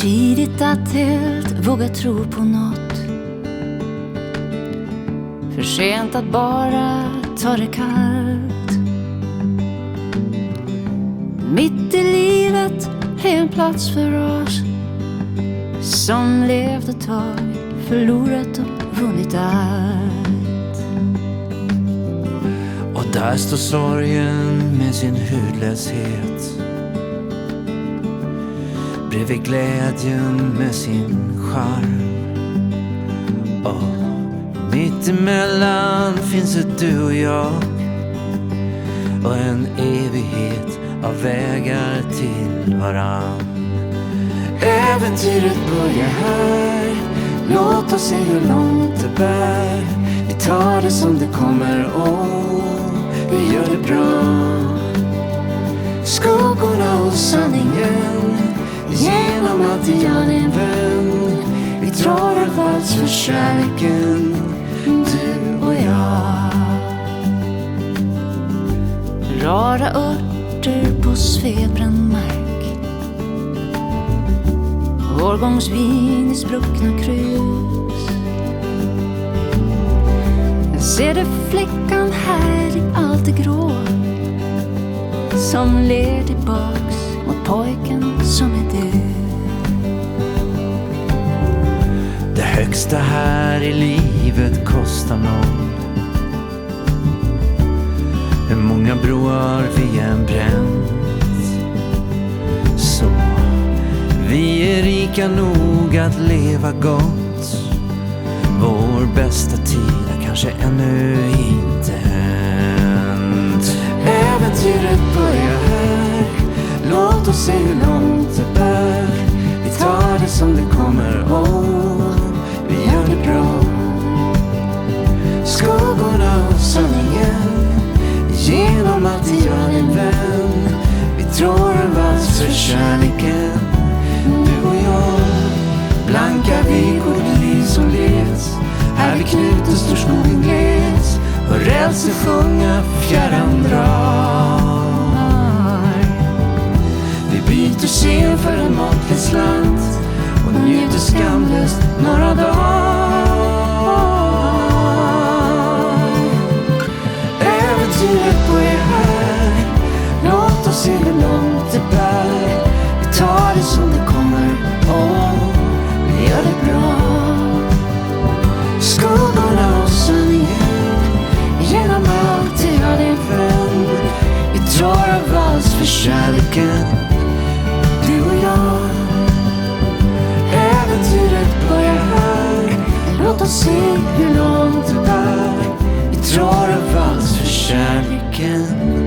tidigt att helt våga tro på något. För sent att bara ta det kallt. Mitt i livet är en plats för oss som levt ett tag, förlorat och vunnit allt. Och där står sorgen med sin hudlöshet bredvid glädjen med sin charm. Och mitt emellan finns ett du och jag och en evighet av vägar till varann. Äventyret börjar här, låt oss se hur långt det bär. Vi tar det som det kommer och vi gör det bra. Skuggorna och sanningen Genom att jag är din vän. Vi drar en vals för kärleken Du och jag. Rara örter på svedbränd mark Årgångsvin i spruckna krus. Jag ser du flickan här i allt det grå som ler tillbaks mot pojken som är du. Det högsta här i livet kostar noll. Hur många broar vi än bränt. Så vi är rika nog att leva gott. Vår bästa tid är kanske ännu inte Låt oss se hur långt det bär. Vi tar det som det kommer och vi gör det bra. Skuggorna och sanningen. Genom allt jag din vän. Vi tror en vals för kärleken. Du och jag. Blanka vikor, det liv som leds. Här vid knuten står skogen gles. Hör rälsen sjunga fjärran drar. Byter för en måttlig slant och njuter skamlöst några dagar. Äventyret börjar här, låt oss se hur långt det bär. Vi tar det som det kommer och vi gör det bra. Skuggorna och sanningen, genom allt är jag din vän. Vi drar av vals för kärleken. Äventyret börjar här. Låt oss se hur långt det bär. Vi drar en vals för kärleken.